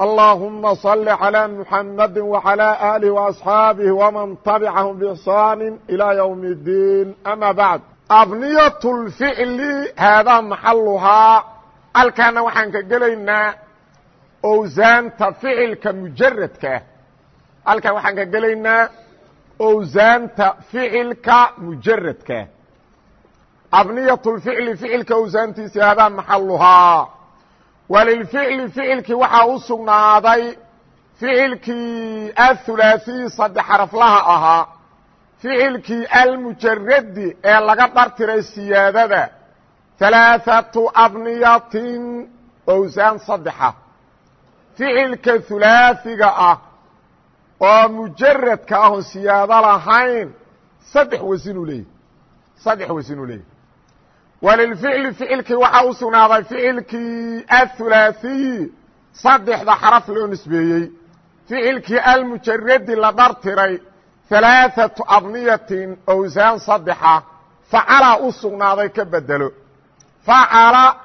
اللهم صل على محمد وعلى آله وأصحاabه ومن تبعهم بإحsان إلى يوم الدين أmا بعد abنyة الفعل haadaa maxaluhaa halkaana waxaan ka gelaynaa owsaanta ficilka mujaradkaa halkan waxaan ka gelaynaa owsaanta ficilka mujaradkaa abniyaة الفicli ficilka owsaantiisa haadaa maxaluhaa walilficli ficilkii waxaa u sugnaaday ficilkii athulaasiyi saddex xaraflaha ahaa ficilkii almujaradi ee laga dhartiray siyaadada. Halaaثatu abniyatin owsaan saddexa. Ficilka hulaasiga ah oo mujaradka ahon siyaado lahayn saddex wasinuu leeyay saddex wasinuu walilficli ficilkii waxaa u sugnaaday ficilkii athulaasiyi saddexda xaraf loo nisbeeyey ficilkii almujaradi la dhartiray halaaثatu abniyatin owsaan saddexa facala u sugnaaday ka bedelo facala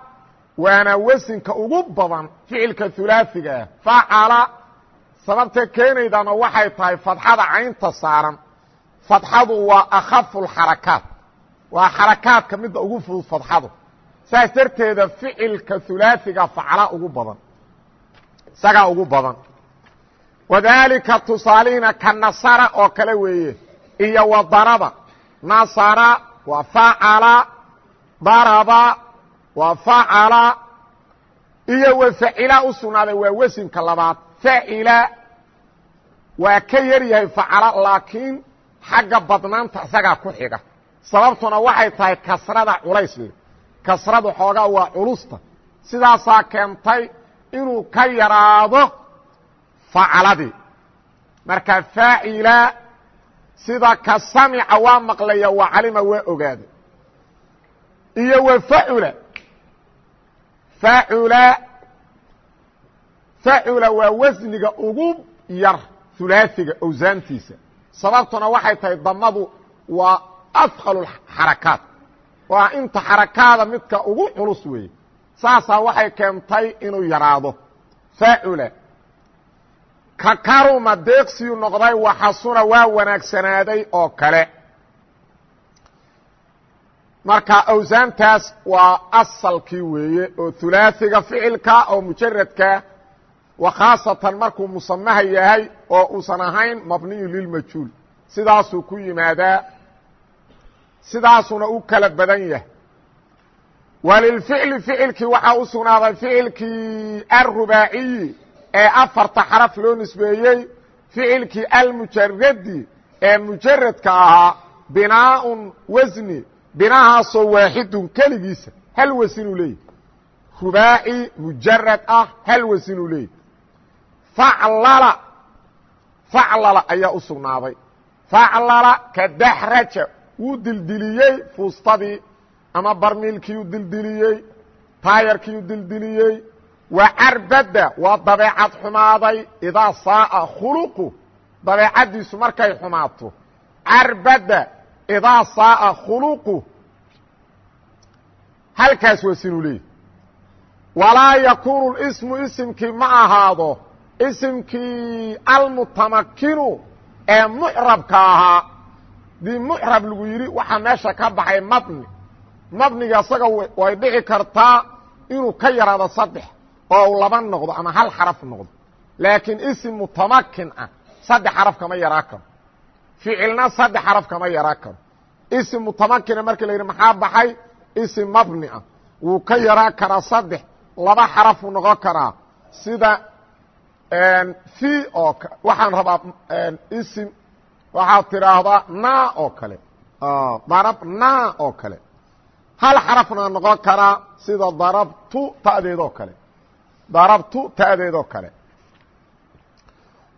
waana wesinka ugu badan ficilka hulaasiga ah facala sababta keenaydana waxay tahay fadxada caynta saaran fadxadu waa akhafu اxarakaat waa xarakaadka midda ugu fudud fadxadu saas darteeda ficilka hulaasiga facla ugu badan. Isagaa ugu badan. Wadaalika tusaalihiina ka nasara oo kale weeye. Iyo wa daraba nasara waa facala daraba waa facala iyo wa facila u sugnaaday waa wesinka labaad. Facila waa ka yar yahay facala laakiin xagga badnaanta isagaa ku xiga sababtuna waxay tahay kasrada culays le kasradu xoogaa waa culusta. Sidaasaa keentay inuu ka yaraado facladii marka faacila sida ka samica waa maqlaya waa calima waa ogaaday iyo wa facula facula facula waa wasniga ugu yar hulaasiga owsaantiisa. Sababtuna waxay tahay damadu waa afqal xarakaat waa inta xarakaada midka ugu culus weeye saasaa waxay keentay inuu yaraado faacula ka deeqsiyu noqday waxasuna waa wanaagsanaaday oo kale marka awsaantaas waa asalkii weeye oo hulaasiga ficilka oo mujaradka wa khaasatan markuu musamaha yahay oo uusan ahayn mabniyu lilmajhuul sidaasuu ku yimaadaa sidaasuna u kala badan yahay. Walilficli ficilkii waxaa u sugnaaday ficilkii arubaaciyi ee afarta xaraf loo nisbeeyey ficilkii almujaradi ee mujaradka ahaa binaaun wasni binahaasoo waaxidun keligiisa hal wasinuu leeyahy rubaaci mujarad ah hal wasinuu leeyahy faclala faclala ayaa u sugnaaday. Faclala ka daxraja wuu dildiliyey fuustadii ama barmiilkiiu dildiliyey taayarkiiu dildiliyey wa carbada waa dabeecad xumaaday idaa saaa khuluqu dabeecaddiisu markay xumaato. Carbada idaa saaa khuluqu halkaas waa sinuu leeyahy walaa yakuunu ismu isimkii ma ahaado isimkii almutamakinu ee mucrabka ahaa dii mucrab lagu yidhi waxaa meesha ka baxay mabni. Mabniga isaga way dhici kartaa inuu ka yaraado saddex oo laba noqdo ama hal xaraf noqdo. Laakiin isim mutamakin ah saddex xaraf kama yaraa karo. Ficilna saddex xaraf kama yaraa karo. Isim mutamakina markii la yidhi maxaa baxay? Isim mabni ah. Wuu ka yaraa karaa saddex laba xarafuu noqon karaa. Sida fi oo waxaan rabaa isim waxaad tidhaahdaa na oo kale darabna oo kale. Hal xarafna noqon karaa sida darabtu ta'deedoo kale darabtu ta'deedoo kale.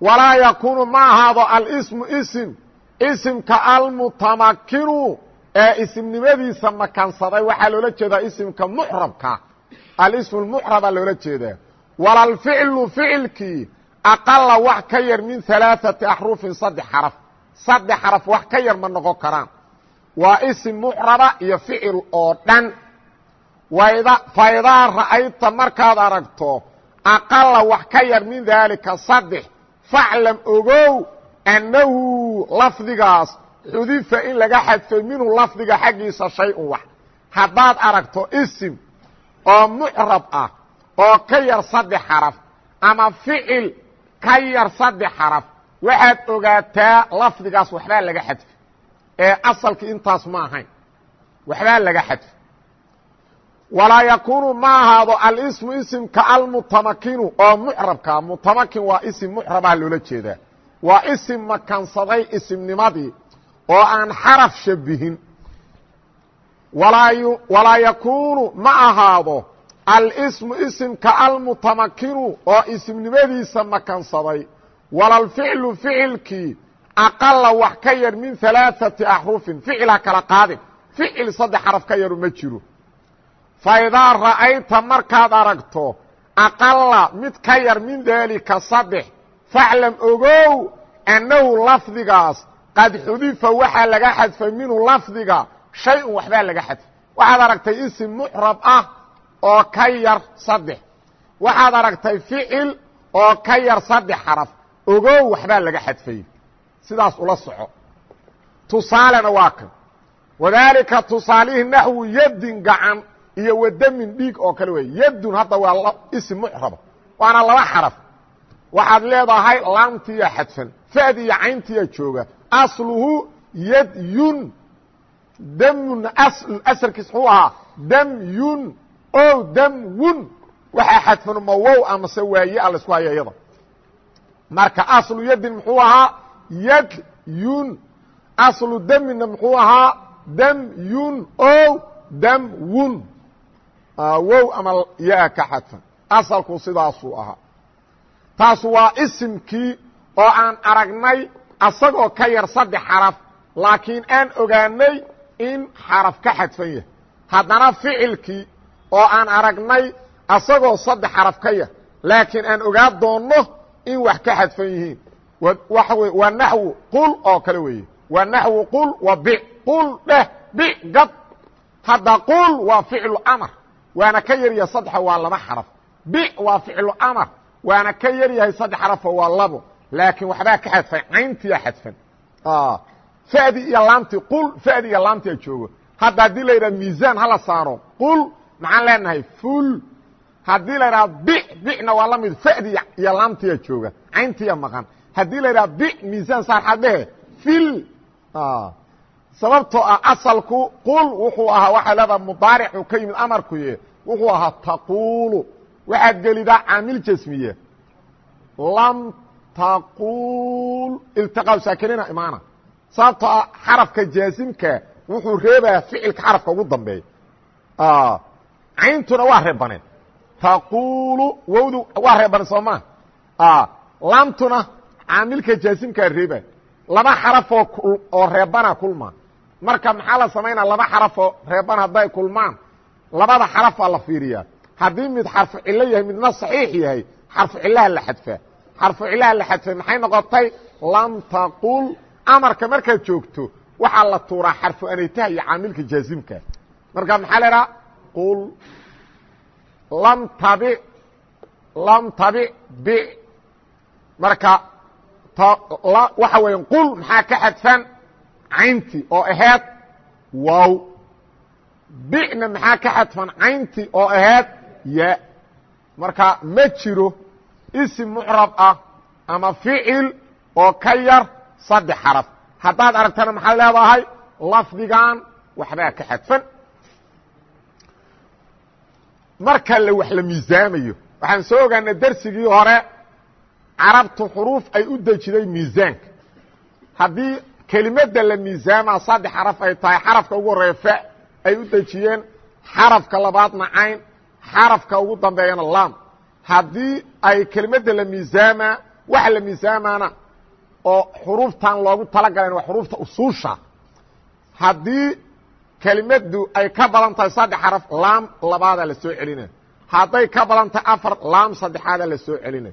Walaa yakuunu ma ahaado alsmu isim isimka almutamakinu ee isimnimadiisa makansaday waxaa loola jeedaa isimka mucrabka alismu lmucrabaa loola jeedaa. Walalficlu ficilkii aqala wax ka yar min alaaثati axrufin saddex xaraf saddex xaraf wax ka yar ma noqon karaan. Waa isim mucraba iyo ficil oo dhan. Faidaa ra'ayta markaad aragto aqala wax ka yar min daalika saddex. Faclam ogow annahu lafdigaas xudifa in laga xadfay minhu lafdiga xaggiisa shay-un wax. Haddaad aragto isim oo mucrab ah oo ka yar saddex xaraf ama ficil ka yar saddex xaraf waxaad ogaataa lafdigaas waxbaa laga xadfi ee asalki intaas ma ahayn. Waxbaa laga xadfi walaa yakuunu ma ahaado alismu isimka almutamakinu oo mucrabka. Mutamakin waa isim mucrabah loola jeedaa. Waa isim makansaday isimnimadii oo aan xaraf shabihin walaa yakuunu ma ahaado alsmu isimka almutamakinu oo isimnimadiisa makansaday walalficlu ficilkii aqala wax ka yar min alaaثati axrufin ficilha kala qaadin. Ficil saddex xaraf ka yaru ma jiro. Faidaa ra'ayta markaad aragto aqala mid ka yar min daalika saddex faclam ogow annahu lafdigaas qad xudifa waxaa laga xadfay minhu lafdiga shay-un waxbaa laga xadfay. Waxaad aragtay isim mucrab ah ogow waxbaa laga xadfay. Sidaas ula soco. Tusaalena waa kan. Wadaalika tusaalihii naxwu yadin gacan iyo wadamin dhiig oo kale wey yadun hadda waa isim mucraba waana laba xaraf. Waxaad leedahay laamtiya xadfan fadi iyo cayntiya jooga. Asluhu yadyun. Damun asalkiis muxuu ahaa damyun o damwun waxaa xadfan ma wow amase waaye a la isku haya marka aslu yadin muxuu ahaa yadyun aslu damina muxuu ahaa damyun o damwun wow ama yaa ka xadfan. Asalku sidaasuu ahaa. Taasu waa isimkii oo aan aragnay asagoo ka yar saddex xaraf laakiin aan ogaanay in xaraf ka xadfan yahay. Haddana ficilkii oo aan aragnay asagoo saddex xaraf ka yar laakiin aan ogaa doonno in wax ka xadfan yihiin. Waxa wey waa naxwu qul oo kale weeye. Waa naxwu qul wa bic qul dheh bic gad hadda qul waa ficlu amar waana ka yar yahay saddexa waa laba xaraf. Bic waa ficlu amar waana ka yar yahay saddex xarafo waa labo. Laakiin waxbaa ka xadfay cayntiya xadfan fadi iyo laamti qul fadi iyo laamtia joogo. Hadda haddii la yidhaha miisaan hala saaro qul maxaan leenahay ful haddii la yidhaha bi bicna waa la mid fadi iyo laamtiya jooga cayntiya maqan. Haddii la yidhaha bi miisaan saar xadhehe fil sababtoo ah asalku qul wuxuu ahaa waxaa leedaha mudaaricuu ka yimid amarkuye wuxuu ahaa taquulu. Waxaad gelidaa caamil jasmiye. Lam taquul. Iltiqaa saakinina imaana. Sababtoo ah xarafka jaasimka wuxuu reebaya ficilka xarafka ugu dambeeya. Cayntuna waa reebaneen taquulu wowdu waa reebaneen soo maa laamtuna caamilka jaasimkaa reeba laba xarafoo oo reebana kulma marka maxaa la samaynaa laba xarafoo reeban hadday kulmaan labada xarafaa la fiiriyaa haddii mid xarfu cilo yahay midna saxiix yahay xarfu cilaha la xadfaa xarfu cilaha la xadfay maxay noqotay lam taqul amarka markaad joogto waxaa la tuuraa xarfu anaytaha iyo caamilka jaazimka marka maxaa la idhaha qul lam tabic lam tabic bi. Marka waxa weya qul maxaa ka xadfan? Caynti oo aheed wow bicna maxaa ka xadfan? Caynti oo aheed ya marka ma jiro isim mucrab ah ama ficil oo ka yar saddex xaraf. Haddaad aragtana maxaad leedahay? Lafdigan waxbaa ka xadfan marka la wax la miisaamayo. Waxaan soo ogaanay dersigii hore carabtu xuruuf ay u dejiday miisaanka. Haddii kelimadda la miisaamaa saddex xaraf ay tahay xarafka ugu horreeya fa ay u dejiyeen xarafka labaadna cayn xarafka ugu dambeeyana lam haddii ay kelimadda la miisaamaa waxa la miisaamaana oo xuruuftan loogu talagalan waa xuruufta usuusha. Haddii kelimadu ay ka badan tahay saddex xaraf laam labaadaa la soo celina hadday ka badan tahay afar laam saddexaadaa la soo celina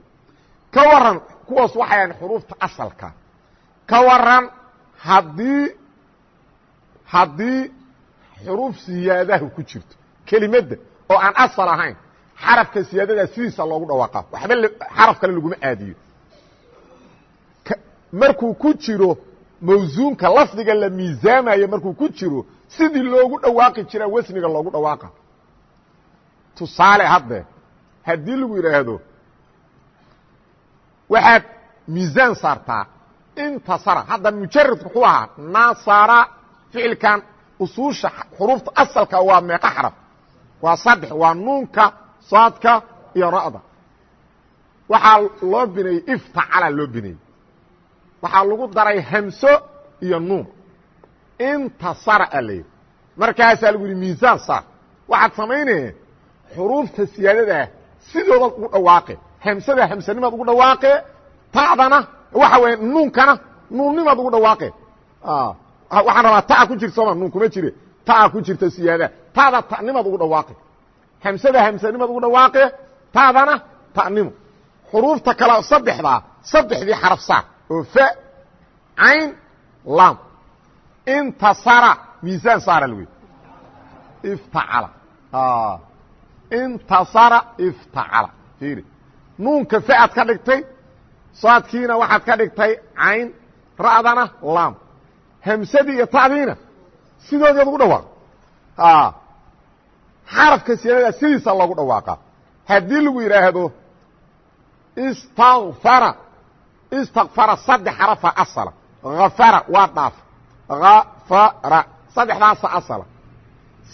ka waran kuwaas waxay ahayn xuruufta asalka. Ka waran haddii haddii xuruuf siyaadaha ku jirto kelimadda oo aan asal ahayn xarafka siyaadadaa sidiisa loogu dhawaaqa waxba xaraf kale laguma aadiyo. Markuu ku jiro mawsuunka lafdiga la miisaamayo markuu ku jiro sidii loogu dhawaaqi jiraa wasniga loogu dhawaaqa. Tusaale hadde haddii lagu yidhaahdo waxaad miisaan saartaa intasara hadda mujaradku wuxuu ahaa nasara ficilkan usuusha xuruufta asalka waa meeqa xaraf waa saddex waa nuunka saadka iyo ra'da. Waxaa loo bineeyey iftacala loo bineeyey waxaa lagu daray hamso iyo nuun intasara a layidhi markaasaa lagu yidhi miisaan saar. Waxaad samaynaya xuruufta siyaadadaa sidoodaad ugu dhawaaqe. Hamsada hamsanimaad ugu dhawaaqe. Ta'dana waxa weya nuunkana nuunnimaad ugu dhawaaqe. Waxaan rabaa taa ku jirta sooma nuun kuma jire. Taa ku jirta siyaada. Taada ta'nimaad ugu dhawaaqe. Hamsada hamsanimaad ugu dhawaaqe. Taadana ta'nimo xuruufta kale saddexdaa saddexdii xaraf saar oo fa cayn lam intasara miisaan saara lwy iftacala intasara iftacala fiiri. Nuunka fa'ad ka dhigtay saadkiina waxaad ka dhigtay cayn ra'dana lam hamsadii iyo ta'diina sidoodeed ugu dhawaaq xarafka siyaadadaa sidiisa loogu dhawaaqa. Haddii lagu yidhaahdo istakfara istakfara saddex xarafa asala. Hafara waa dhaaf hafara saddexdaasa asala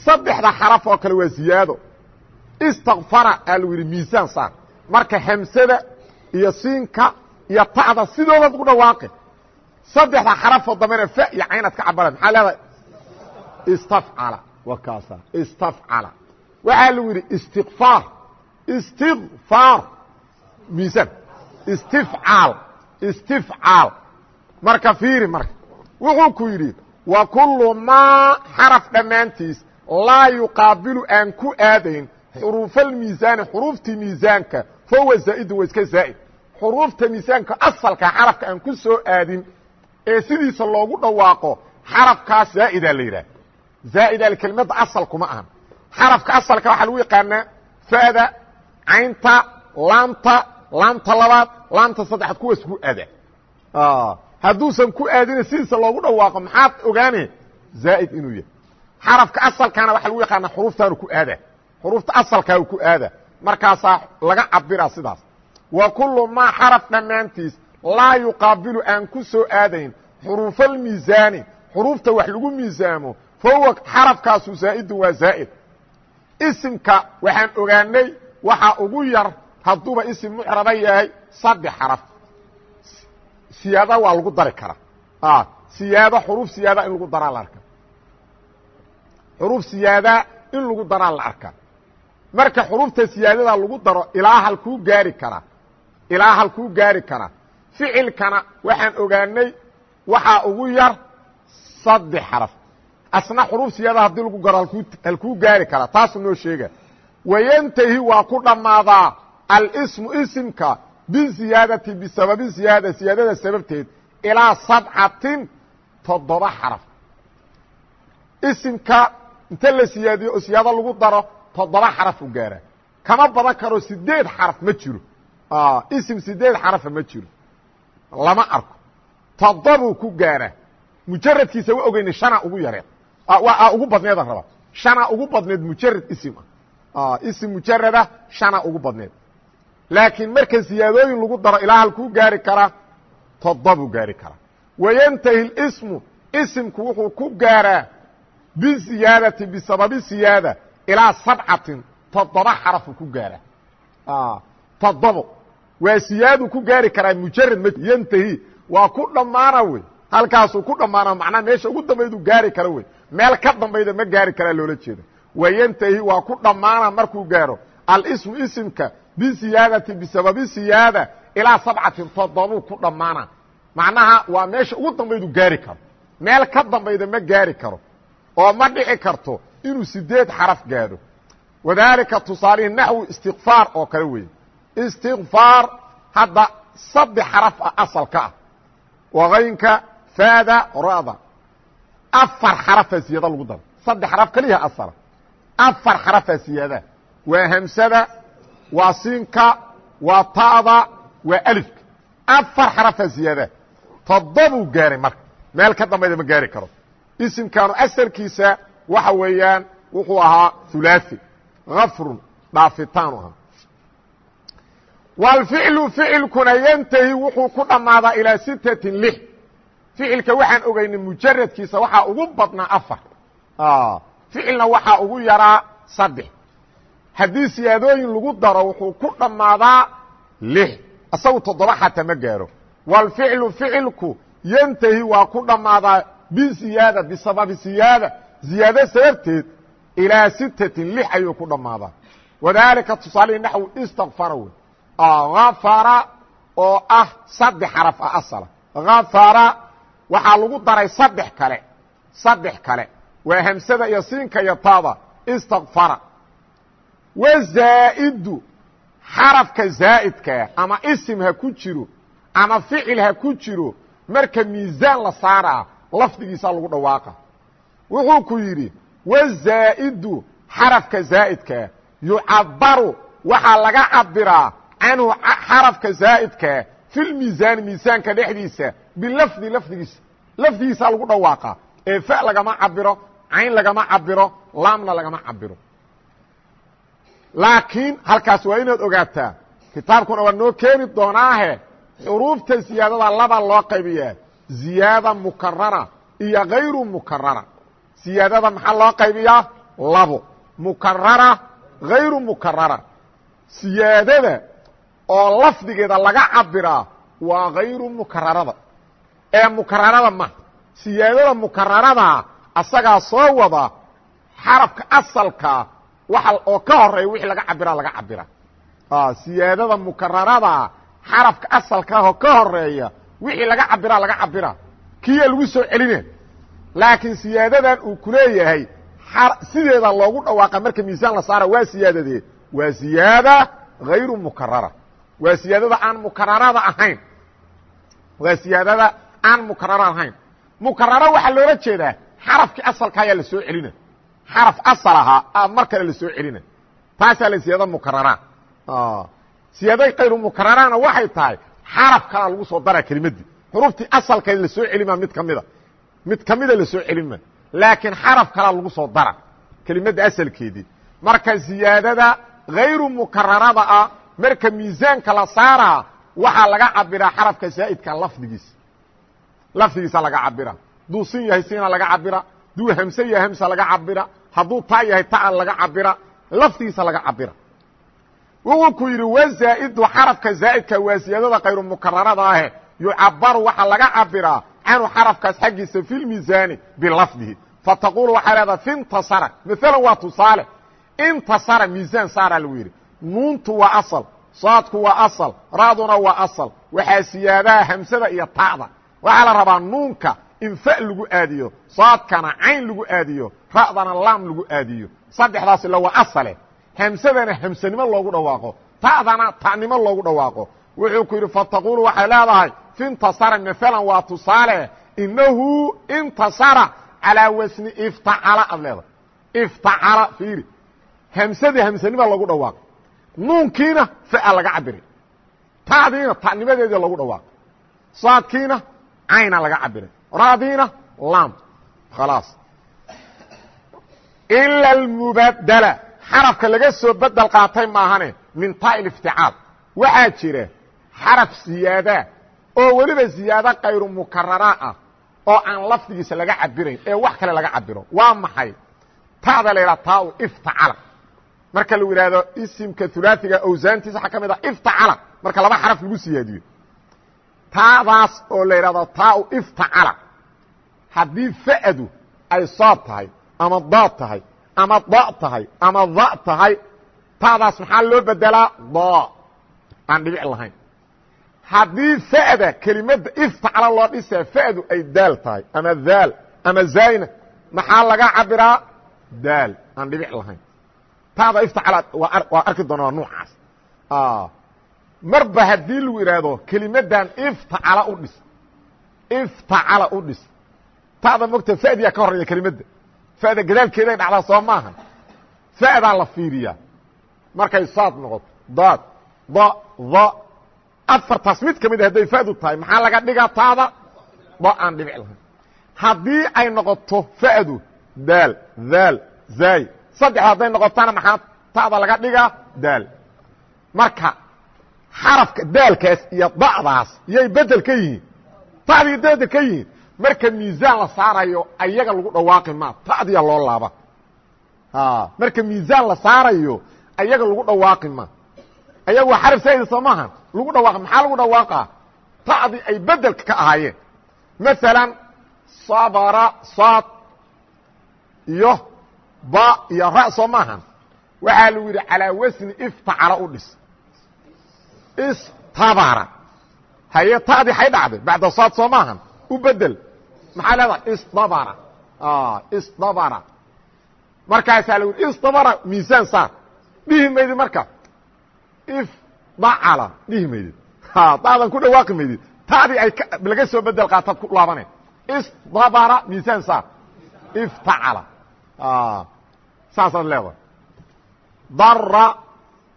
saddexda xaraf oo kale waa ziyaado istakfara aa lagu yidhi miisaan saar marka hamsada iyo siinka iyo ta'da sidoodaad ugu dhawaaqe saddexda xarafoo dambena fa iyo caynaad ka cabara maxaa leedahay istafcala waa kaasa istafcala waxaa lagu yidhi istikfaar istikfaar miisaan istifcaal istifcaal marka fiiri marka wuxuu ku yidhi wa kullu maa xaraf dhammaantiis laa yuqaabilu aan ku aadayn xuruufalmiisaani xuruuftii miisaanka fahuwa zaa'idun waa iska zaa'id. Xuruufta miisaanka asalka xarafka aan ku soo aadin ee sidiisa loogu dhawaaqo xarafkaas zaa'idaa la yidhaah zaa'ida kelmadda asal kuma ahan. Xarafka asalka waxaa lagu yaqaanaa fa'da caynta laamta laamta labaad laamta saddexaad kuwaas ku aada hadduusan ku aadina sidiisa loogu dhawaaqo maxaad ogaane? Zaa'id inuu yahay. Xarafka asalkaana waxaa lagu yaqaanaa xuruuftaanu ku aada xuruufta asalkaa ku aada markaasaa laga cabiraa sidaas. Wa kullu maa xaraf dhammaantiis laa yuqaabilu aan ku soo aadayn xuruufalmiisaani xuruufta wax lagu miisaamo fahuwa xarafkaasu zaa'idun waa zaa'id. Isimka waxaan ogaanay waxaa ugu yar hadduuba isim mucraba yahay saddex xaraf siyaada waa lagu dari karaa siyaado xuruuf siyaada in lagu daraa la arka. Xuruuf siyaada in lagu daraa la arkaa marka xuruufta siyaadada lagu daro ilaa halkuu gaari karaa ilaa halkuu gaari karaa ficilkana waxaan ogaanay waxaa ugu yar saddex xaraf. Asna xuruuf siyaada haddii lagu garo halkuu gaari karaa taasuu noo sheega. Wayantahi waa ku dhammaadaa alsmu isimka biziyaadati bisababi ziyaada siyaadada sababteed ilaa sabcatin toddoba xaraf. Isimka inta la siyaadiyo oo siyaado lagu daro toddoba xaraf u gaaraa kama badan karo sideed xaraf ma jiro. Isim sideed xarafa ma jiro. Lama arko. Toddobuu ku gaaraa mujaradkiisa wa ogeyna shana ugu yareed ugu badneeda raba. Shana ugu badneed mujarad isim ah. Isim mujarada shana ugu badneed laakiin marka siyaadooyin lagu daro ilaa halkuu gaari karaa toddobuu gaari karaa wayantahi اsmu isimku wuxuu ku gaaraa biziyaadati bisababi siyaada ilaa sabcatin toddoba xarafuu ku gaaraa. Toddobo waa siyaaduu ku gaari karaa mujarad m yantahi waa ku dhammaana wey. Halkaasuu ku dhammaana macnaa meesha ugu dambayduu gaari kara wey. Meel ka dambayda ma gaari karaa loola jeeda. Wayantahi waa ku dhammaana markuu gaaro. Alsmu isimka bisiyaadati bisababi siyaada ilaa sabcatin toddobuu ku dhammaana. Macnaha waa meesha ugu dambaydu gaari karo. Meel ka dambayda ma gaari karo. Oo ma dhici karto inuu sideed xaraf gaadho. Wadaalika tusaalihi naxwi istikfaar oo kale weeye istikfaar hadda saddex xaraf ah asalka ah. Wakaynka faada ra'da afar xarafaa siyaada lagu dara saddex xaraf keliya asala afar xarafaa siyaada. Waa hamsada waa siinka waa ta'da waa alifka. Afar xarafaa siyaada toddobuu gaaray marka. Meel ka dambayda ma gaari karo. Isimkaanu asalkiisa waxa weeyaan wuxuu ahaa hulaaثi afrun dhaafitaanu ahaa. Wاlficlu ficilkuna yantahi wuxuu ku dhammaadaa ilaa sitatin lix. Ficilka waxaan ogaynay mujaradkiisa waxaa ugu badnaa afar. Ficilna waxaa ugu yaraa saddex haddii siyaadooyin lagu daro wuxuu ku dhammaadaa lix. Isagu toddoba xataa ma gaaro. Wاlficlu ficilku yantahi waa ku dhammaadaa biziyaada bisababi ziyaada ziyaado sababteed ilaa sitatin lix ayuu ku dhammaadaa. Wadaalika tusaalihii naxwi istakfara wey afara oo ah saddex xaraf ah asala. Afara waxaa lagu daray saddex kale saddex kale. Waa hamsada iyo siinka iyo taada. Istakfara wazaa'idu xarafka zaa'idkaa ama isim ha ku jiro ama ficil ha ku jiro marka miisaan la saaraa lafdigiisaa lagu dhawaaqa wuxuu ku yidhi wazaa'idu xarafka zaa'idkaa yucabaru waxaa laga cabiraa canhu xarafka zaa'idkaa fi lmiisaani miisaanka dhexdiisa bilafdi lafdigiisa lafdigiisaa lagu dhawaaqa ee fa lagama cabiro cayn lagama cabiro laamna lagama cabiro laakiin halkaas waa inaad ogaataa kitaabkuna waa noo keeni doonaahe xuruufta ziyaadada laba loo qaybiyaa ziyaada mukarara iyo hayru mukarara ziyaadada maxaa loo qaybiyaa? Labo. Mukarara hayru mukarara siyaadada oo lafdigeeda laga cabiraa waa hayru mukararada ee mukararada ma siyaadada mukararada asagaa soo wada xarafka asalkaa waxa oo ka horreeya wixii laga cabira laga cabira siyaadada mukararada xarafka asalkaahoo ka horreeya wixii laga cabira laga cabira kiya lagu soo celine. Laakiin siyaadadan uu ku leeyahay sideeda loogu dhawaaqa marka miisaan la saara waa siyaadadee waa ziyaada hayru mukarara waa siyaadada aan mukararada ahayn. Waa siyaadada aan mukarara ahayn. Mukarara waxaa loola jeedaa xarafkii asalka ayaa la soo celina xaraf asal ahaa mar kale la soo celina. Taasaa la siyaada mukarara siyaada kayru mukararana waxay tahay xaraf kalaa lagu soo dara kelimadii xuruftii asalkeed la soo celima mid kamida mid kamida la soo celima. Laakiin xaraf kalaa lagu soo dara kelimadda asalkeedii. Marka ziyaadada hayru mukararada ah marka miisaanka la saaraa waxaa laga cabiraa xarafka zaa'idka lafdigiisa lafdigiisa laga cabira hadduu sin yahay sina laga cabira hadduu hamse yahay hamsa laga cabira hadduu ta yahay taa laga cabira lafdigiisa laga cabira wuxuu ku yidhi wazaa'idu xarafka zaa'idka waa ziyaadada kayru mukararada ahe. Yucabaru waxaa laga cabiraa canhu xarafkaas xaggiisa fi lmiisaani bilafdihi. Fataqulu waxaa leedaha fintasara maalan waa tusaale. Intasara miisaan saaraa lagu yidhi. Nuuntu waa asal saadku waa asal ra'duna waa asal. Waxaa siyaadaha hamsada iyo ta'da. Waxaa la rabaa nuunka in fa lagu aadiyo saadkana cayn lagu aadiyo ra'dana laam lagu aadiyo. Saddexdaas ila waa asale hamsadana hamsanimo loogu dhawaaqo ta'dana ta'nimo loogu dhawaaqo. Wuxuu ku yidhi fataqulu waxay leedahay fintasara maalan waa tusaale inahu intasara calaa wasni iftacala aad leedahay. Iftacala fiiri hamsadii hamsanima loogu dhawaaqo. Nuunkiina fa laga cabiray ta'diina ta'nimadeedii loogu dhawaaqo. Saadkiina cayna laga cabiray radiina lam khalaas ila almubadala xarafka laga soo bedel qaatay maahane min taa'il ifticaal waxaa jira xaraf ziyaadaa oo weliba ziyaado kayru mukarara ah oo aan lafdigiisa laga cabirayn ee wax kale laga cabiro waa maxay ta'da la yidhaha taau iftacala marka lagu yidhaahdo isimka ulaaiga awsaantiisa waxaa ka mid ah iftacala marka laba xaraf lagu siyaadiyo taadaas oo la yidhahdo taau iftacala haddii fa'du ay saad tahay ama daad tahay ama da tahay ama da tahay taadaas maxaa loo bedelaa da aan dhibic lahayn. Haddii fa'da kelimadda iftacala loo dhisaa fa'du ay daal tahay ama daal ama zayna maxaa laga cabiraa daal. Aan dhibic lahayn. Taada iftacala waa arki doona waa nuucaas marba haddii lagu idhaahdo kelimadan iftacala u dhis. Iftacala u dhis. Taada mogta fadiyaa ka horreeya kelimadda fada gadaalkeeday dhacdaa soo maaha fadaa la fiiriyaa. Markay saad noqoto daad da da. Afartaas mid ka mid a hadday fadu tahay maxaa laga dhigaa taada? Da aan dhibic lahayn. Haddii ay noqoto fadu daal daal zaay. Saddex hadday noqotana maxaa taada laga dhigaa? Daal. Marka xarafka daalkaas iyo da'daas yay bedel ka yihiin. Ta'dii bedel ka yihiin. Marka miisaan la saarayo ayaga lagu dhawaaqi maa ta'diya loo laaba. Marka miisaan la saarayo ayaga lagu dhawaaqi ma. Ayaga waa xaraf saa'ida soo maaha lagu dhawaaqi maxaa lagu dhawaaqaa ta'dii ay bedelka ka ahaayeen. Masalan sabara saad iyo ba iyo ra soo maahan waxaa lagu yidhi calaa wasni iftacala u dhis istabara haye ta'dii hay dhacday bacda saad soo maahan. U bedel maxaa leedahay? Isdabara isdabara markaasaa lagu yidhi isdabara miisaan saar. Dhihi maydid marka. Ifdacala dhihi maydid daadan ku dhawaaqi maydid ta'dii ay laga soo bedel qaataad ku laabane. Isdabara miisaan saar. Iftacala saasaad leedahay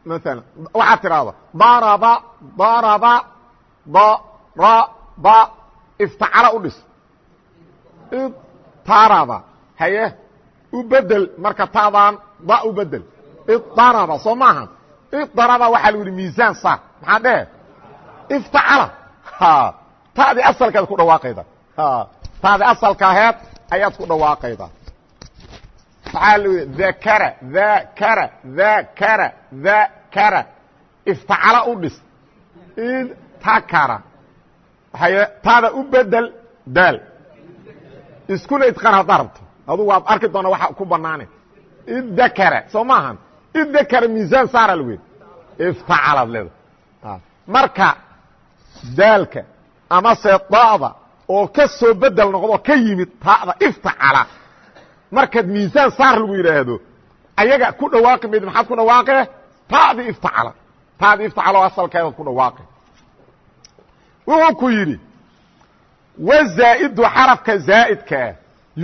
maala waxaad tidhaahda daraba daraba daraba iftacala u dhis idaraba haye u bedel marka taadaan da u bedel idaraba soo maaha idaraba waxaa lagu yidhi miisaan saar maxaa dhehe iftacala taadii asalkaad ku dhawaaqayda taadii asalka aheed ayaad ku dhawaaqayda waxaa l dakara dakara dakara dakara iftacala u dhis idtakara waay taada u bedel daal iskuna idqan haddaa rabto adugu waad arki doona waxa ku banaane iddakara soo maahan iddakara miisaan saara lagu yidhi iftacalaad leeda marka daalka amase da'da oo ka soo bedel noqdo ka yimid ta'da iftacala markaad miisaan saar lagu yidhaahdo ayaga ku dhawaaqi mayd maxaad ku dhawaaqe ta'dii iftacala. Ta'dii iftacala oo asalkeedaad ku dhawaaqe wuxuu ku yidhi wazaa'idu xarafka zaa'idkaa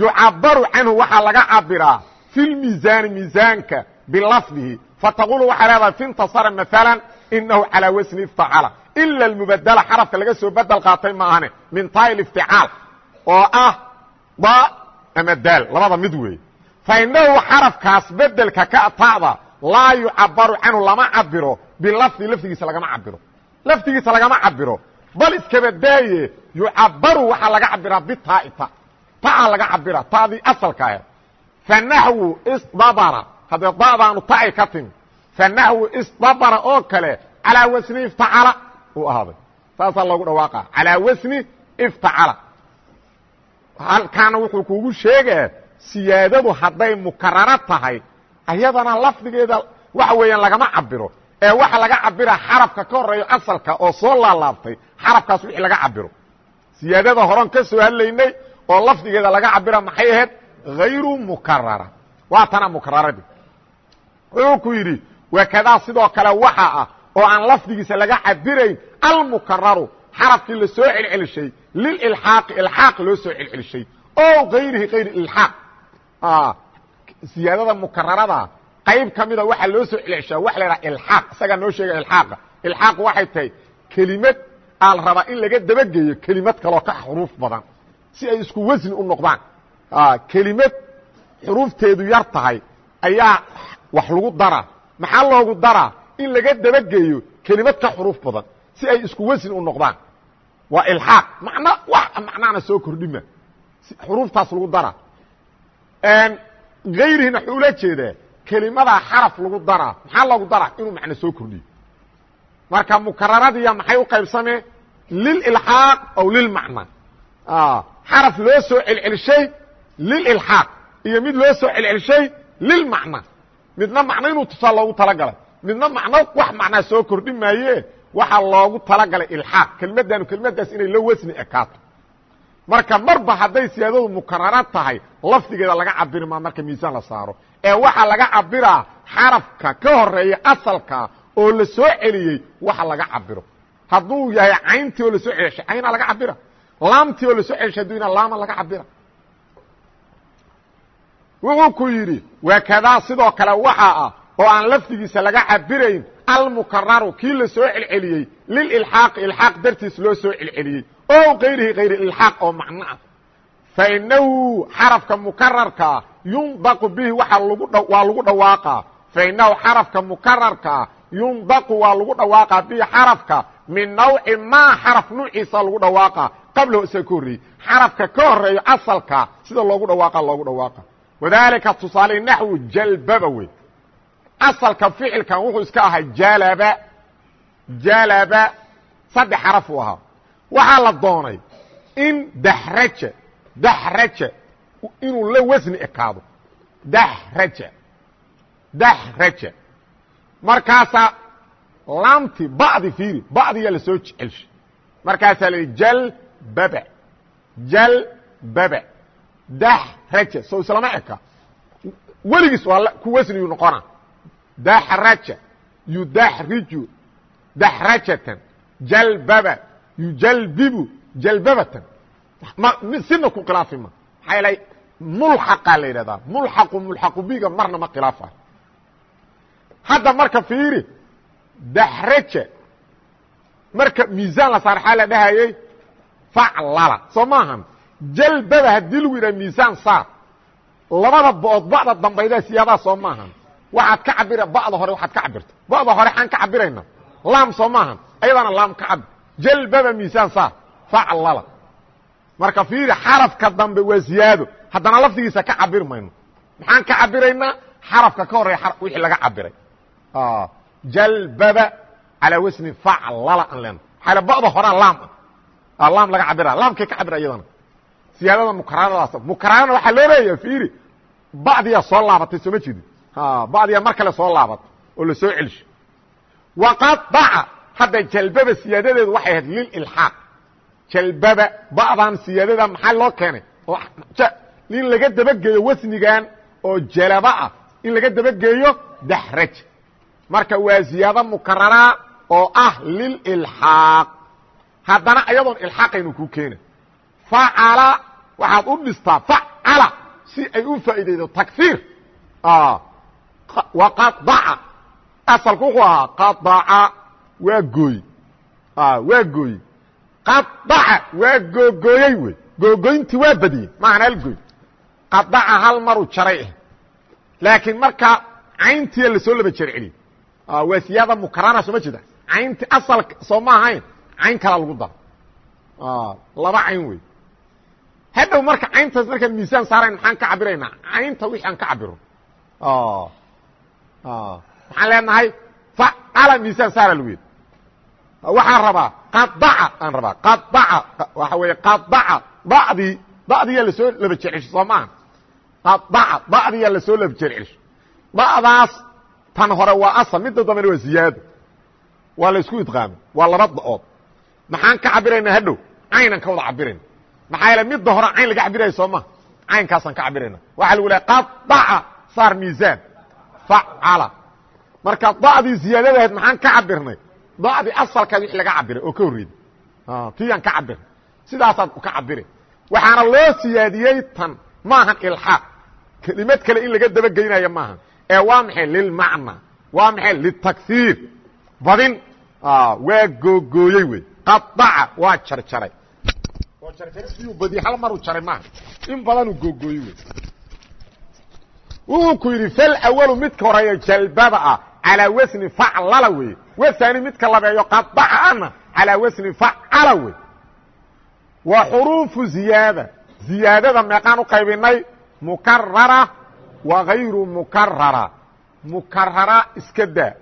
yucabaru canhu waxaa laga cabiraa fi lmiisaani miisaanka bilafdihi. Fataqulu waxaa leedahay fi intasara maala inahu calaa wasni iftacala. Ila almubadela xarafka laga soo bedel qaatay maahane min tail ifticaal oo ah ama daal labada mid weeye fainahu xarafkaas bedelka ka ta'da laa yucabaru canhu lama cabiro bilafdi lafdigiisa lagama cabiro lafdigiisa lagama cabiro bal iskabadaaye yucabaru waxaa laga cabiraa bitaa'ita. Taa laga cabira ta'dii asalka aheed fanaxwu isdabara haddee da'daanu ta'ay ka timi. Fanaxwu isdabara oo kale calaa wasni iftacala uu ahaaday. Saasaa loogu dhawaaqa calaa wasni iftacala halkaana wuxuu kugu sheegaa siyaadadu hadday mukararo tahay ayadana lafdigeeda waxa weeyaan lagama cabiro ee waxa laga cabira xarafka ka horeeyo asalka oo soo laalaabtay xarafkaas wixii laga cabiro siyaadada horan ka soo hadlaynay oo lafdigeeda laga cabira maxay ahayd? Hayru mukarara waa tana mukararadii wuxuu ku yidhi wakadaa sidoo kale waxa ah oo aan lafdigiisa laga cabirayn almukararu xarafkii la soo celcelishay lililxaaqi ilxaaq loo soo celcelishay o ayrihi ayr ilxaaq siyaadada mukararada qayb ka mida waxaa loo soo celcelshaa waxa la dhaha ilxaaq isagaa noo sheega ilxaaqa ilxaaq waxay tahay kelimad aa la rabaa in laga dabageeyo kelimad kaloo ka xuruuf badan si ay isku wasni u noqdaan kelimad xuruufteedu yar tahay ayaa wax lagu daraa maxaa loogu daraa in laga dabageeyo kelimad ka xuruuf badan si ay isku wasni u noqdaan waa ilxaaq macno wax macnaana soo kordhima. Xuruuftaas lagu dara. Gayrihina wuxuu ula jeedaa kelimadaa xaraf lagu daraa maxaa loogu daraa inuu macno soo kordhiyo. Marka mukararadiya maxay u qaybsameen lililxaaq aw lilmacna xaraf loo soo celcelishay lililxaaq iyo mid loo soo celcelishay lilmacna midna macno inuu tusaa loogu talagalay. Midna macno wax macnaa soo kordhi maaye waxaa loogu talagalay ilxaaq kelmaddaanu kelmaddaas inay la wasni ekaato. Marka marba hadday siyaadadu mukarara tahay lafdigeeda laga cabiri maa marka miisaan la saaro. Ee waxaa laga cabiraa xarafka ka horreeya asalka oo la soo celiyey waxa laga cabiro hadduu yahay cayntii oo la soo celshay cayna laga cabira laamtii oo la soo celshay haduu laama laga cabira wuxuu ku yidhi wakadaa sidoo kale waxaa ah oo aan lafdigiisa laga cabirayn almukararu kii la soo celceliyey lililxaaqi ilxaaq dartiis loo soo celceliyey. O kayrihi kayr ilxaaq oo macno ah. Fainahu xarafka mukararkaa yundaqu bihi waa lgu waa lagu dhawaaqaa fainahu xarafka mukararkaa yundaqu waa lagu dhawaaqaa bihi xarafka. Min nawci maa xaraf nuuciisa lagu dhawaaqa. Qablahu isaga ka horreeyey. Xarafka ka horeeyo asalka sida loogu dhawaaqa loogu dhawaaqa. Wadalika tusaale naxwu jalbaba wey asalka ficilkan wuxuu iska ahaa jalaba jalaba saddex xaraf uu ahaa. Waxaa la doonay in daxraja daxraja inuu la wasni ekaado. Daxraja daxraja. Markaasaa laamti badi fiiri badiyaa la soo celshay markaasaa la jalbaba jalbaba daxraja. So islama eka. Weligiis waa ku wasniyu noqona daxraja yudaxriju daxrajatan jalbaba yujalbibu jalbabatan sina ku khilaafi ma maxaa yeelay mulxaqaa la yidhahdaa mulxaqu mulxaqu biga marna ma khilaafayo hadda marka fiiri daxraja marka miisaan la saar xaa la dhahayey faclala soo maahan jalbaba haddii lagu yidhaha miisaan saar labada bood ba'da dambaydaa siyaabaha soo maahan waxaad ka cabira ba'da hore waxaad ka cabirta ba'da hore xaan ka cabirayna laam soo maahan. Ayadaana laam ka cabir jalbaba miisaan saar faclala marka fiiri xarafka dambe waa ziyaado. Haddana lafdigiisa ka cabir mayno. Maxaan ka cabiraynaa xarafka ka horeya wixii laga cabiray jalbaba calaa wasni faclala aan leena xaala ba'da horaa laam ah. Laam laga cabira laamkay ka cabira iyadana. Siyaadada mukararadaas mukararana waxaa loo leeyaha fiiri. Ba'diyaa soo laabatay sooma jeedin ba'diyaa mar kale soo laabatay oo la soo celsho waqadaca hadda jalbaba siyaadadeedu waxay ahayd lililxaaq jalbaba ba'dan siyaadada maxaa loo keenay in laga dabageeyo wasnigan oo jalaba ah in laga dabageeyo daxraj marka waa ziyaado mukarara oo ah lililxaaq haddana ayadoon ilxaaqaynu kuu keena facala waxaad u dhistaa facala si ay u faa'iidaydo takfiir waqadaca asalku wuxuu ahaa qadaca waa gooy waa gooy qadaca waa googooyey wey googoyntii waa badiyey maahan hal gooy qadaca hal maruu jaray ah laakiin marka cayntiya la soo laba jerceliy waa siyaada mukarara soo ma jeeda caynti asal soo ma ahayn cayn kala lagu daro laba cayn wey hadhow marka cayntaas markaan miisaan saarayn maxaan ka cabiraynaa caynta wixii aan ka cabiro maxaan leenahay facala miisaan saara lagu yidhi waxaan rabaa qadaca aan rabaa qadaca waxa weeye qadaca da'dii da'diyaa la soo laba jercesho soo maaha qadaca da'diyaa la soo laba jercesho da'daas tan hore waa asal midda dambena waa ziyaado waa la isku idqaamay waa laba da'ood maxaan ka cabiraynaa hadhow caynan ka wada cabirayna maxaa yeele midda hore cayn laga cabiraya soo maha caynkaasaan ka cabirayna waxaa lagu lehay qadaca saar miisaan facala marka da'dii ziyaadada ahayd maxaan ka cabirnay da'dii asalkaad wix laga cabiray oo ka horreeyey tiyaan ka cabirnay sidaasaad ka cabire waxaana loo siyaadiyey tan maahan ilxaaq kelimad kale in laga dabageynayo maaha ee waa maxay lilmacna waa maxay litakhiir badin waa googooyey wey qadaca waa jarjaray oo jarjaridiyuu badiye hal maruu jaray maaha in badanuu googooyey wey wuxuu ku yidhi falwalu midka horeeyo jalbada ah calaa wasni faclala wey waani midka labeeyo qadaca ana calaa wasni facala wey wa xuruufu ziyaada. Ziyaadada meeqaan u qaybinay mukarara wa gayru mukarara mukarara iska daa.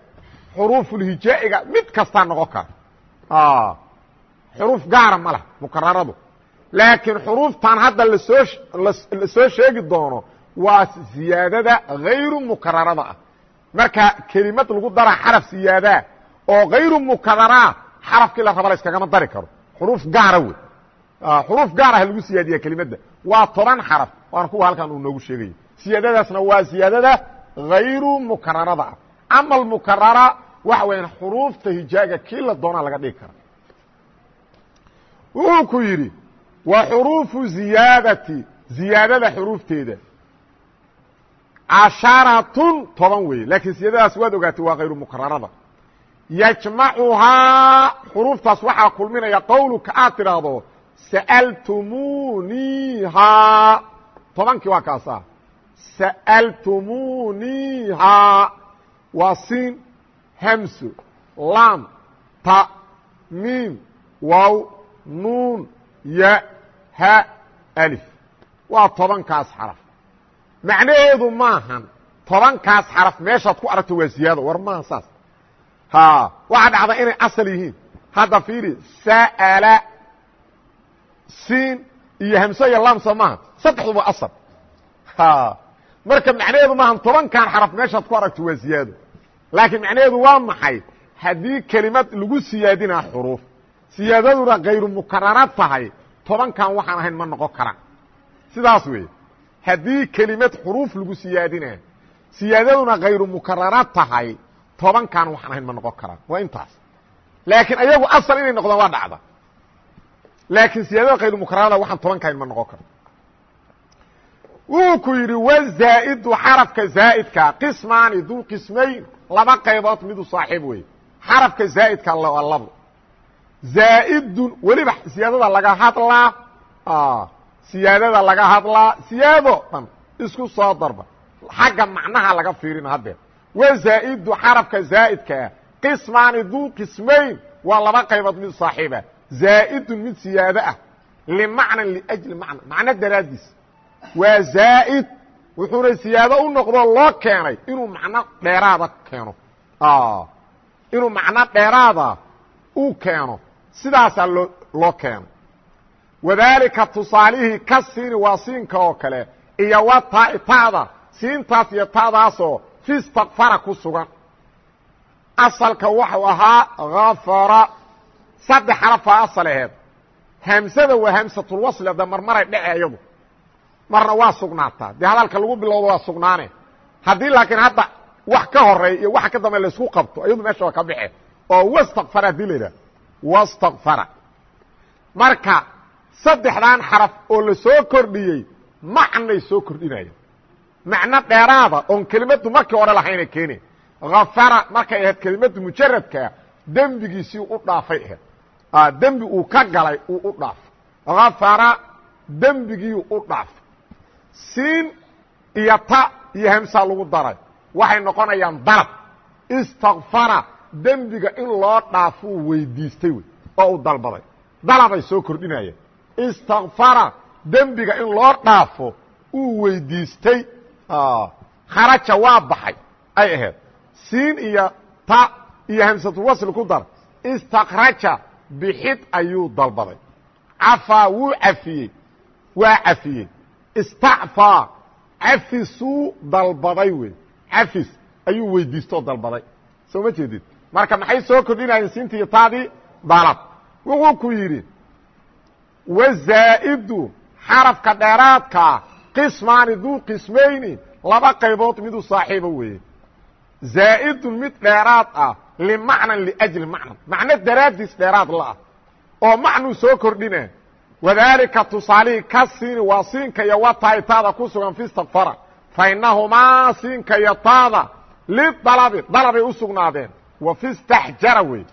Xuruufulhijaa'iga mid kastaa noqon kara xuruuf gaara ma lah mukararadu laakiin xuruuftan hadda la soo la soo sheegi doono waa ziyaadada hayru mukararada ah. Marka kelimad lagu dara xaraf siyaadaa oo hayru mukarara xarafkii la raba la iskagama dari karo. Xuruuf gaara wey xuruuf gaar ah lagu siyaadiya kelimadda waa toban xaraf waana kuwa halkan uu noogu sheegayo siyaadadaasna waa siyaadada hayru mukararada ah. Ama almukarara waxa weeyaan xuruufta hijaaga kii la doonaa laga dhigi kara wuxuu ku yidhi wa xuruufu ziyaadati ziyaadada xuruufteeda casharatun toban weeye laakiin siyaadadaas waad ogaatay waa hayru mukararada yajmacuhaa xuruuftaas waxaa kulminaya qowluka aad tidhaahdo sa'altumuunihaa tobankii waa kaasa sa'altumuunihaa waa siin hamso lam ta miim waaw nuun ya ha alif waa tobankaas xaraf macnaheedu maahan. Tobankaas xaraf meeshaad ku aragto waa ziyaado war maaha saas. Waxaa dhacda inay asal yihiin. Hadda fiiri sa'ala siin iyo hamse iyo lam soo maaha saddexduba asal. Marka macnaheedu maahan tobankan xaraf meeshaad ku aragto waa ziyaado. Laakiin macnaheedu waa maxay? Haddii kelimad lagu siyaadinaa xuruuf siyaadaduna kayru mukarara tahay tobankan waxaan ahayn ma noqon karaan. Sidaas weeye haddii kelimad xuruuf lagu siyaadinaa siyaadaduna kayru mukarara tahay tobankan waxaan ahayn ma noqon karaan. Waa intaas. Laakiin ayagu asal inay noqdaan waa dhacda. Laakiin siyaadada kayru mukararada waxaan tobanka ahayn ma noqon karo wuu ku yidhi wzaa'idu xarafka zaa'idka qismaani duu qismayn laba qaybood midu saaxiib wey xarafka zaa'idka labo zaa'idun weliba siyaadada laga hadlaa siyaadada laga hadlaa siyaado dhan isku soo darba. Xagga macnaha laga fiirina haddeer wazaa'idu xarafka zaa'idkaa qismaani duu qismayn waa laba qaybood mid saaxiiba. Zaa'idun mid siyaado ah. Limacnan liajli macna macno daraaddiis. Waa zaa'id wuxuuna siyaado u noqdo loo keenay inuu macno dheeraada keeno. Inuu macno dheeraada uu keeno. Sidaasaa loo loo keeno wadaalika tusaalihii ka siini waa siinka oo kale iyo wa taai ta'da siintaas iyo ta'daasoo fi stakfara ku sugan. Asalka waxau ahaa hafara saddex xarafaa asal aheed. Hamsada waa hamsatulwasli ada marmaray dhece iyadu marna waa sugnaataa. Dee hadalka lagu bilowdo waa sugnaane. Haddii laakiin hadda wax ka horreeya iyo waxa ka dambe laysku qabto iyadu meesha waa ka baxe oo wastakfara haddii la yidhaha wastakfara marka saddexdan xaraf oo la soo kordhiyey macnay soo kordhinaya macno dheeraada oon kelimadu markii hore lahayna keene hafara markay ahayd kelimadu mujaradkaa dembigiisii u dhaafay ahayd. Dembi uu ka galay uu u dhaafay hafara dembigiiu u dhaafay siin iyo ta iyo hamsaa lagu daray. Waxay noqonayaan dalab istakfara dembiga in loo dhaafuu weydiistay wey oo u dalbaday. Dalabay soo kordhinayaan istakfara dembiga in loo dhaafo uu weydiistay. Kharaja waa baxay. Ay ahayd siin iyo ta iyo hamsatulwasli ku dar. Istakraja bixid ayuu dalbaday. Cafaa wuu cafiyey. Waa cafiyey. Istacfaa cafisuu dalbaday wey. Cafis ayuu weydiistoo dalbaday. Soo ma jeedid? Marka maxay soo kordhinayeen siintii taadii? Dalab wuxuu ku yidhi wazaa'idu xarafka dheeraadkaa qismaani duu qismayni laba qaybood miduu saaxiibo weeye zaa'idun mid dheeraad ah limacnan liajli macnan macno daraaddiis dheeraad la ah oo macnuu soo kordhina wadaalika tusaalihii ka siini waa siinka iyo wataay taada ku sugan fi stakfara fa innahumaa siinka iyo taada lidalabi dalabay u sugnaadeen wa fi istaxjara wey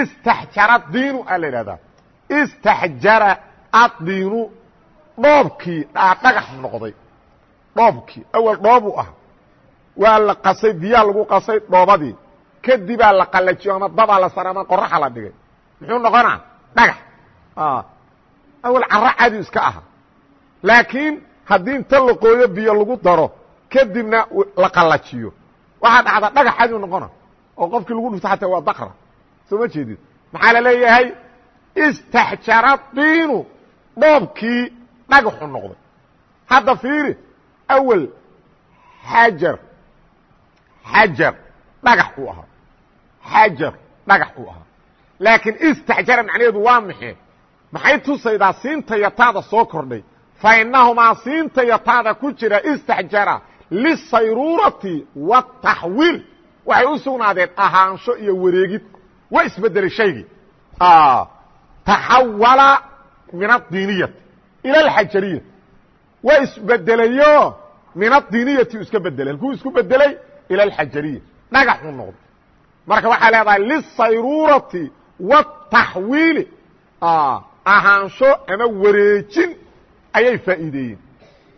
istaxjara diinu a la idhahdaa istaxjara addiinu dhoobkii dhagax noqday. Dhoobkii awal dhoobuu ah. Waa la qasay biyaa lagu qasay dhoobadii. Kadibaa la qallajiyo ama dabaa la sara ama qoraxa la dhigay. Muxuu noqonaa? Dhagax. Awal carro cadi iska aha laakiin haddii inta la qooyo biyo lagu daro kadibna la qallajiyo waxaa dhacda dhagax cadi noqona oo qofkii lagu dhufto xataa waa daqra soo ma jeedid maxaa la leeyahay istaxjara diinu dhoobkii dhagaxu noqday. Hadda fiiri awel xajar xajar dhagax uu ahaa. Xajar dhagax uu ahaa. Laakiin istaxjara macnaheedu waa maxe maxay tusaydaa siinta yataada soo kordhay? Fa inahumaa siinta yataada ku jira istaxjara lisayruurati wataxwiil waxay u sugnaadeen ahaansho iyo wareegid. Waa isbedelay shaygii taxawala min adiiniyati ila alxajariyati waa isbedelayo min adiiniyati iska bedelay halkuu isku bedelay ila alxajariya dhagaxuu noqday marka waxaa leedahay lisayruurati wataxwiili ahaansho ama wareejin ayay faa'iideeyeen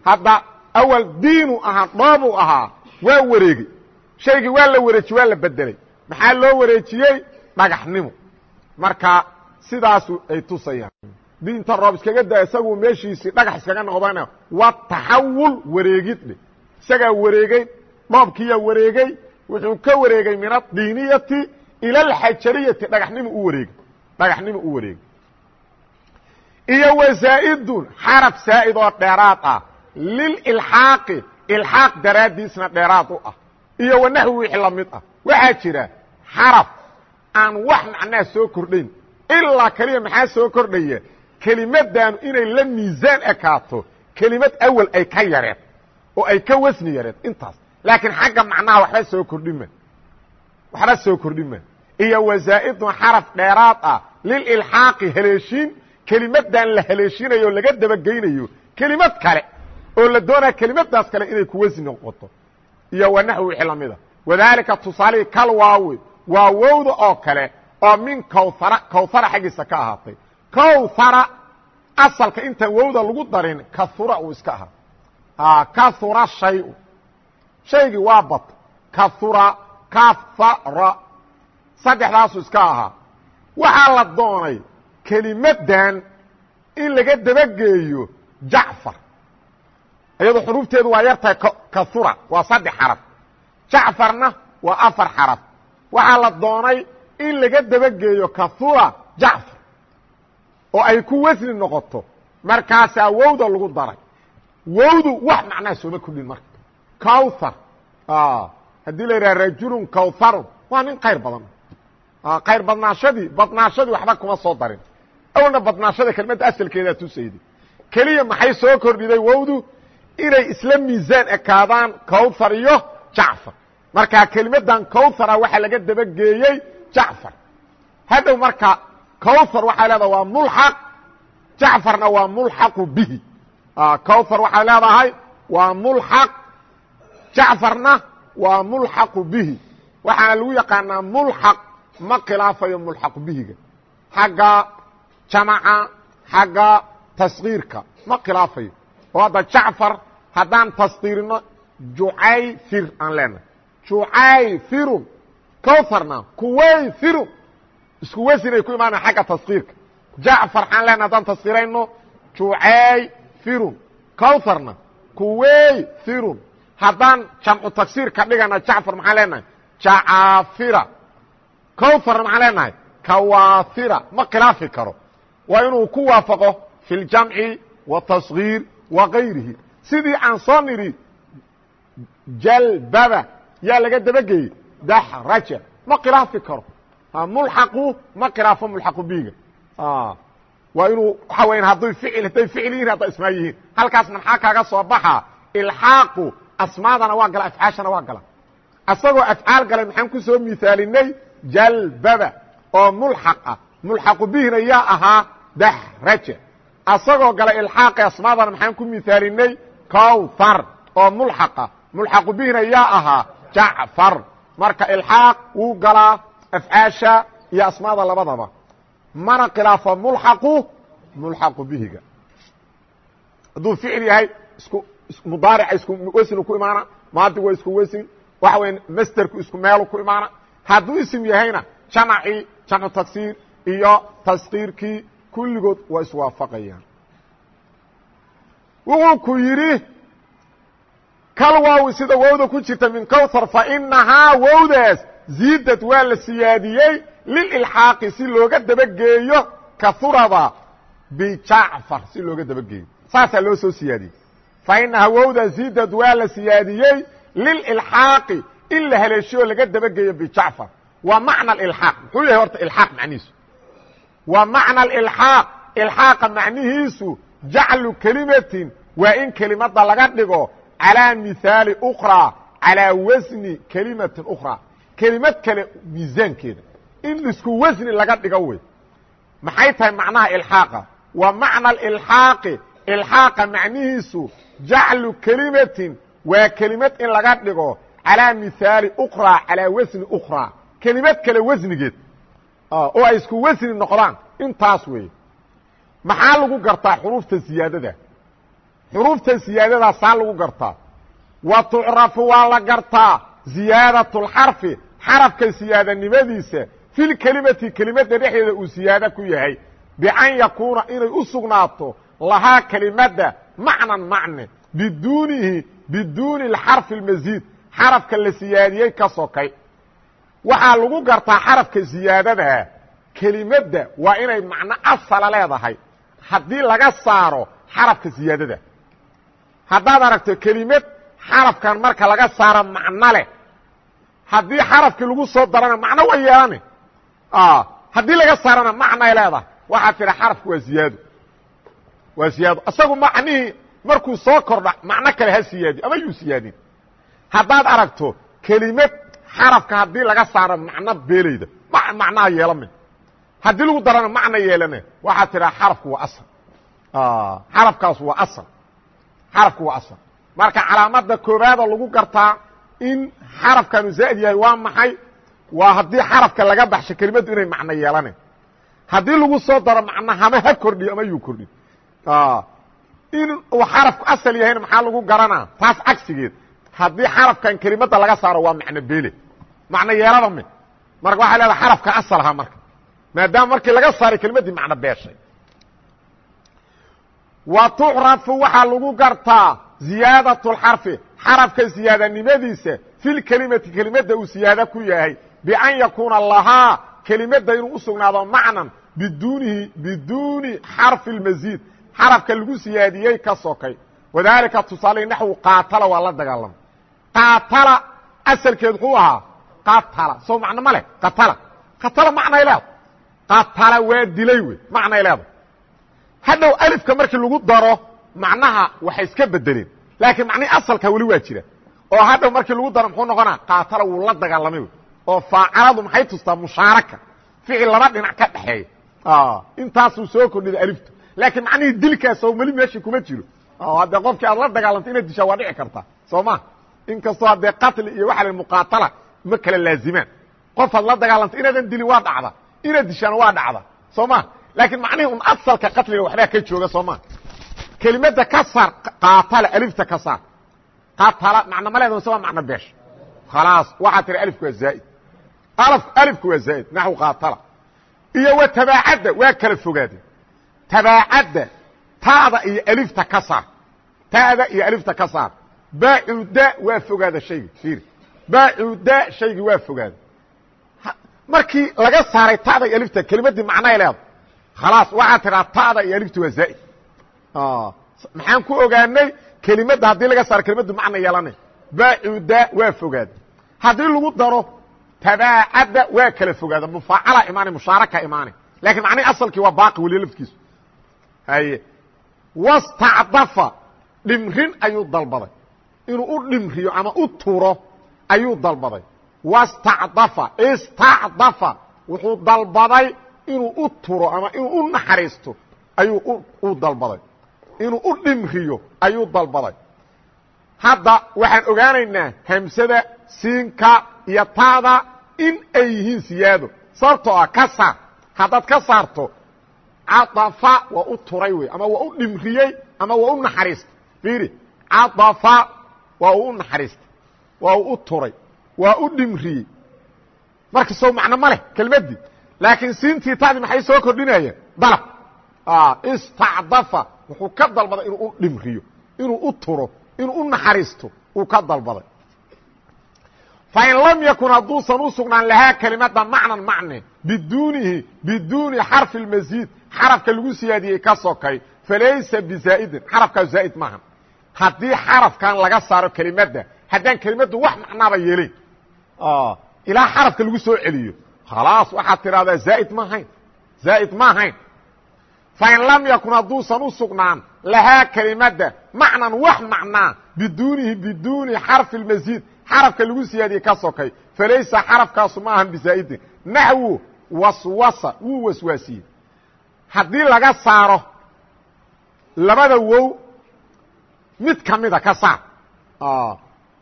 hadda awal diinu ahaa dhoobuu ahaa waa wareegey shaygii waa la wareejiyey waa la bedelay maxaa loo wareejiyey dhagaxnimo marka sidaasu ay tusayaan. Diinta roob iskaga da isagu meeshiisii dhagax iskaga noqdana waa taxawul wareegidhe isagaa wareegey dhoobkiiyaa wareegey wuxuu ka wareegay min adiiniyati ila alxajariyati dhagaxnimo u wareegey dhagaxnimo u wareegey iyo wazaa'idun xaraf saa'id oo dheeraad ah lililxaaqi ilxaaq daraaddiisna dheeraad u ah. Iyo wanaxwi wixii la ah. Waxaa jira xaraf aan wax macnaha soo kordhayn ilaa keliya maxaa soo kordhaya? Kelimaddaanu inay la miisaan ekaato kelimad awal ay ka yareed oo ay ka wasni yareed intaas. Laakiin xagga macnaha waxba soo kordhima waxba soo kordhima iyo wazaa'idun xaraf dheeraad ah lililxaaqi haleeshiin kelimadan la haleeshinayo o laga dabageynayo kelimad kale oo la doonaya kelimadaas kale inay ku wasni noqoto. Iyo wanaxwi wixii lamida wadaalika tusaalihii kal waawi waa wowda oo kale oo min kawhara kawhara xaggiisa ka ahaatay. Kawhara asalka intaan wowda lagu darin kahura uu iska ahaa. Kahura shayu. Shaygii waa bat kahura kahara saddexdaasuu iska ahaa. Waxaa la doonay kelimadan in laga dabageeyo jacfar. Iyadoo xuruufteedu waa yartahay kahura waa saddex xaraf. Jacfarna waa afar xaraf. Waxaa la doonay in laga dabageeyo kahura jacfar oo ay ku wasni noqoto markaasaa wowda lagu daray. Wowdu wax macnaha sooma kordhin marka. Cawthar haddii la yidhaha rajulun cawtharun waa nin qayr badan. Qayr badnaashadii badnaashadii waxba kuma soo darin. Awalna badnaashada kelmadda asalkeedaa tusayday keliya maxay soo kordhiday wowdu inay isla miisaan ekaadaan cawthar iyo jacfar markaa kelimadan cawthara waxaa laga dabageeyey jacfar hadhow marka cawthar waxay leedahay waa mulxaq jacfarna waa mulxaqu bihi. Cawthar waxay leedahay waa mulxaq jacfarna waa mulxaqu bihi. Waxaana lagu yaqaanaa mulxaq ma khilaafayo mulxaqu bihiga. Xagga jamaca xagga taskiirka ma khilaafayo. Oo hadda jacfar haddaan taskiirino jucayfir aan leenahay. Jucayfirun cawtharna kuwayfirun isku wesinay ku imaana xagga taskiirka jacfar xaan leenahay haddaan taskiirayno jucayfirun cawtharna kuwayfirun haddaan jamcu tagsiir ka dhigana jacfar maxaan leenahay? Jacaafira. Cawtharna maxaan leenahay? Kawaafira ma khilaafi karo. Waa inuu ku waafaqo fi اljamci wataصgiir wa gayrihi. Sidii aan soo nidhi jalbaba yaa laga dabageyey daxraja ma khilaafi karo mulxaqu ma khilaafo mulxaqu biga waa inuu waxa weya hadday ficil hadday ficil yihiin hadda ismaa yihiin halkaasna maxaa kaaga soo baxa ilxaaqu asmaadana waa gala afcaashana waa gala asagoo afcaal galay maxaan ku soo misaalinay jalbaba oo mulxaq ah mulxaqu bihina yaa ahaa daxraja asagoo gala ilxaaqi asmaadana maxaan ku misaalinay cawthar oo mulxaqa mulxaqu bihina yaa ahaa jacfar marka ilxaaq wuu galaa afcaasha iyo asmaada labadaba. Mana khilaafo mulxaqu mulxaqu bihiga. Hadduu ficil yahay isku mudaarica isku wesnu ku imaana maadigu waa isku wesin waxa weya masterku isku meelu ku imaana. Hadduu isim yahayna jamacii jamcu tagsiir iyo taskiirkii kulligood waa iswaafaqayaan. Wuxuu ku yidhi kal waawi sida wowda ku jirta min cawthar fainahaa wowdaas ziidad waa la siyaadiyey lililxaaqi si looga dabageeyo kahurada bijacfar si looga dabageeyo. Saasaa loo soo siyaadiyey. Fainahaa wowda ziidad waa la siyaadiyey lililxaaqi in la haleeshiyo laga dabageeyo bijacfar waa macna alilxaaq muxuu yahay horta ilxaaq macnihiisu? Waa macna alilxaaq ilxaaqa macnihiisu jaclu kelimatin waa in kelimada laga dhigo calىa mihaali ukraa calىa wasni kelimatin ukraa kelimad kale miisaankeeda in isku wasni laga dhigo wey maxay tahay macnaha ilxaaqa wa macna ilxaaqi ilxaaqa macnihiisu jaclu kelimatin waa kelimad in laga dhigo calىa mihaali ukraa calىa wasni ukraa kelimad kale wasnigeed oo ay isku wasni noqdaan intaas weeye maxaa lagu gartaa xuruufta siyaadada xuruufta siyaadadaa saa lagu gartaa wa tucrafu waa la gartaa ziyaadaة اlxarfi xarafka siyaadanimadiisa fi lkelimati kelimadda dhexdeeda uu siyaado ku yahay bian yakuuna inay u sugnaato lahaa kelimadda macnan macne biduunihi biduuni اxarfi اlmasiid xarafka la siyaadiyey ka sokay waxaa lagu gartaa xarafka siyaadadaa kelimadda waa inay macno asala leedahay haddii laga saaro xarafka siyaadada haddaad aragto kelimad xarafkan marka laga saaro macno leh. Haddii xarafkii lagu soo darana macno way yeelane haddii laga saarana macnay leedahay waxaad tidha xarafku waa ziyaado. Waa ziyaado. Isagu macnihii markuu soo kordha macno kale ha siyaadi ama yuu siyaadin. Haddaad aragto kelimad xarafka haddii laga saaro macno beelayda macnaha yeelame haddii lagu darana macna yeelane waxaad tidhaa xarafku waa asal. Xarafkaas waa asal xarafku waa asal. Marka calaamada koobaada lagu gartaa in xarafkanu zaa'id yahay waa maxay? Waa haddii xarafka laga baxsho kelimaddu inay macno yeelane. Haddii lagu soo daro macno hama ha kordhiyo ama yuu kordhin in uu xarafku asal yahayna maxaa lagu garanaa taas cagsigeed. Haddii xarafkan kelimadda laga saaro waa macno beele. Macno yeelada me marka waxay leedahay xarafka asal ahaa marka. Maadaama markii laga saaray kelimaddii macno beeshay wa tucrafu waxaa lagu gartaa ziyaadaة اxarfi xarafka ziyaadanimadiisa fi lkelimati kelimadda uu siyaado ku yahay bian yakuuna lahaa kelimadda inuu u sugnaado macnan bidunihi biduuni xarfi اlmasiid xarafka lagu siyaadiyey ka sokay wadaalika tusaale naxwu qaatala waa la dagaalamay qaatala asalkeed muxuu ahaa qatala soo macno ma leh qatala qatala macnay leeda qatala waa dilay wey macnay leeda hadhow alifka markii lagu daro macnaha waxay iska bedeleen laakiin macnihi asalka weli waa jira. Oo hadhow markii lagu daro muxuu noqonaa qaatala wuu la dagaalamay wey. Oo faacaladu maxay tustaa mushaaraka? Ficil laba dhinac ka dhexeeya intaasuu soo kordhida aliftu. Laakiin macnihii dilkaas oo weli meeshii kuma jiro. Haddee qofkii aad la dagaalamto inaad dishaa waa dhici karta soo ma? Inkastoo haddee qatli iyo waxa la muqaatala ma kala laazimaan. Qofaad la dagaalamto inaadan dilin waa dhacda. Inaad dishaana waa dhacda. Soo ma laakiin macnihii un asalka qatliga waxbaa ka jooga soo ma. Kelimada ka saar qaatala alifta ka saar. Qaatala macno ma leeda waa macno beesh. Khalaas waxaa tiri alifku waa zaa'id. Alifku waa zaa'id naxw qaatala. Iyo wa tabaacadda waa kala fogaadeen tabaacadda taada iyo alifta ka saar. Taada iyo alifta ka saar. Baacuda waa fogaada shayga fiiri. Baacuda shaygii waa fogaada. Markii laga saaray tada iyo alifta kelimaddii macnay leeda khalaas waxaa tidhaa tada iyo alifta waa zaa'id maxaan ku ogaanay kelimadda haddii laga saaro kelimaddu macna yeelanay baacuda waa fogaada haddii lagu daro tabaacadda waa kala fogaada mufaacala imaanay mushaaraka imaanay lakiin macnihi asalkii waa baaqi weliya lafkiisu haye wastacdafa dhimrin ayuu dalbaday inuu u dhimriyo ama u turo ayuu dalbaday wastacdafa istacdafa wuxuu dalbaday inuu u turo ama inuu u naxariisto ayuu u dalbaday. Inuu u dhimriyo ayuu dalbaday. Hadda waxaan ogaanaynaa hamsada siinka iyo taada in ay yihiin siyaado. Sababtoo ah ka saar. Haddaad ka saarto cadafa waa u turay wey ama waa u dhimriyey ama waa u naxariistay fiiri cadafa waa uu u naxariistay waa uu u turay waa u dhimriyey. Marka sow macno ma leh kelmaddii laakiin siintii taadii maxay soo kordhinayeen? Dalab. Istacdafa. Wuxuu ka dalbaday inuu u dhimriyo inuu u turo inuu u naxariisto uu ka dalbaday. Fain lam yakun hadduusan u sugnaan lahaa kelimada macnan macne biduunihi biduuni xarfi اlmasiid xarafka lagu siyaadiyey ka sokay falaysa bizaa'idin xarafkaas zaa'id maaha haddii xarafkan laga saaro kelimadda haddaan kelimaddu wax macnaaba yeelayn ilaa xarafka lagu soo celiyo khalaas waxaad tidhahdaa zaa'id ma ahayn zaa'id ma ahayn fain lam yakun hadduusan u sugnaan lahaa kelimadda macnan wax macnaa biduunihi biduuni xarfi اlmasiid xarafka lagu siyaadiyey ka sokay falaysa xarafkaasu ma ahan bisaa'idin naxwu waswasa wuu waswaasiyey haddii laga saaro labada wow mid ka mida ka saar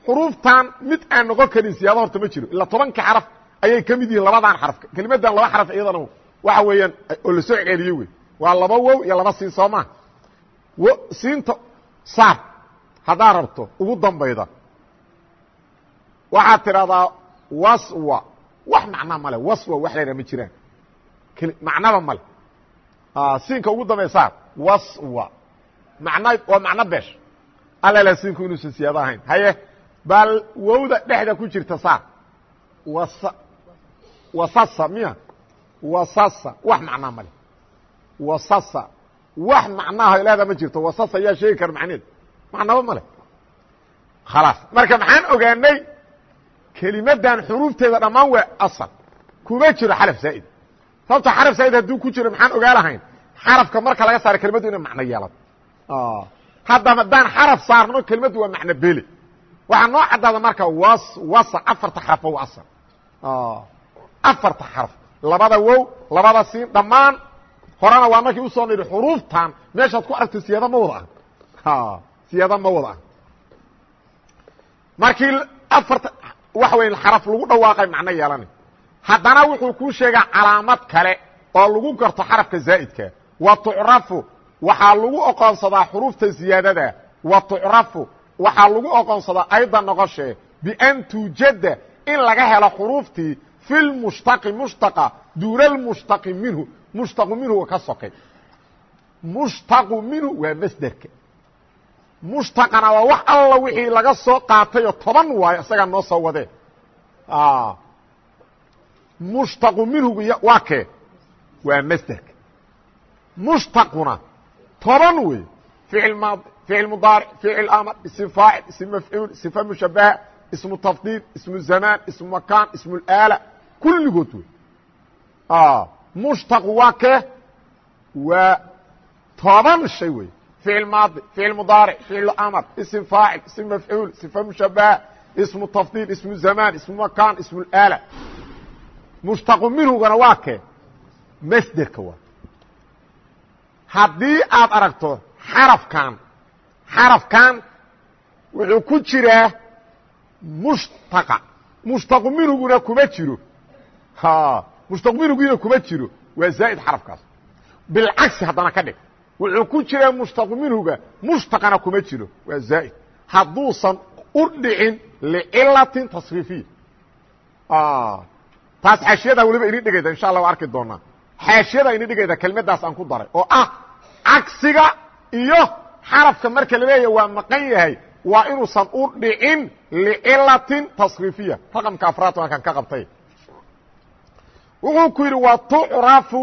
xuruuftan mid aan noqon karin siyaado horta ma jiro ilaa tobankii xaraf ayay ka mid yihiin labadan xaraf. Kelimadan laba xaraf iyadana waxa weeyaan oo la soo celiye wey. Waa laba wow iyo laba siin soo maa siinta saar. Haddaad rabto ugu dambayda. Waxaad tidhahdaa waswa. Wax macnaa male waswa wax la yidhaha ma jiraan. Macnaba male siinka ugu dambay saar waswa. Macna waa macno beesh. Alala siinku inuusan siyaado ahayn. Haye bal wowda dhexda ku jirta saar wasasa miya wasasa. Wax macnaa male wasasa. Wax macnaaha leeda ma jirto. Wasasa yaa sheegi kara macneed. Macnaba male khalaas. Marka maxaan ogaanay kelimadan xuruufteeda dhammaan waa asal. Kuma jiro xaraf zaa'id. Sababto xaraf zaa'id hadduu ku jiro maxaan ogaa lahayn. Xarafka marka laga saaro kelimaddu inay macno yeelato. Haddaba haddaan xaraf saarno kelimaddu waa macno bele waxaa noo caddaada marka was wasa afarta xarafba waa asal afarta xaraf. Labada wow labada siin dhammaan. Horena waa markii u soo nidhi xuruuftan meeshaad ku aragto siyaada ma wada ah. Siyaada ma wada ah. Markii afarta waxa weya xaraf lagu dhawaaqay macno yeelanay haddana wuxuu kuu sheegaa calaamad kale oo lagu garto xarafka zaa'idka. Wa tucrafu waxaa lagu oqoonsadaa xuruufta ziyaadada. Wa tucrafu waxaa lagu oqoonsadaa ayda noqoshee bian tuujada in laga helo xuruuftii fi lmushtaqi mushtaqa duuna lmushtaqi minhu. Mushtaqu minhu ka sokay mushtaqu minhu waa masderka mushtaqana waa wax alla wixii laga soo qaatayoo toban waayo isagaa noo soo wadee. Mushtaqu minhugu waa kee? Waa masderka mushtaquna toban wey ficil mudaaric ficil amar ism faacil ism mafcuul sifa mushabaha ismu tafdiil ismu zamaan ismu makaan ismu laala kulligood wey mushtaqu waa kee waa toban shay wey ficil maadi ficil mudaaric ficil amar ism faacil ism mafcuul sifa mushabaha ismu tafdiil ismu zamaan ismu makaan ismu laala mushtaqu minhugana waa kee masderka waa haddii aad aragto xarafkan xarafkan wuxuu ku jiraa mushtaqa mushtaqu minhuguna kuma jiro mushtaqu minhugiina kuma jiro. Waa zaa'id xarafkaas. Bilcagsi haddana ka dhig. Wuxuu ku jiraa mushtaqu minhuga mushtaqana kuma jiro. Waa zaa'id. Hadduusan u dhicin licilatin tasriifiya taas xaashiyada weliba ini dhigayda insha allah waa arki doonaa. Xaashiyada ini dhigayda kelmaddaas aan ku daray. Oo ah cagsiga iyo xarafka marka la leeya waa maqan yahay. Waa inuusan u dhicin licilatin tasriifiya. Raqamka afraad waa kan ka qabtay wuxuu ku yidhi wa tucrafu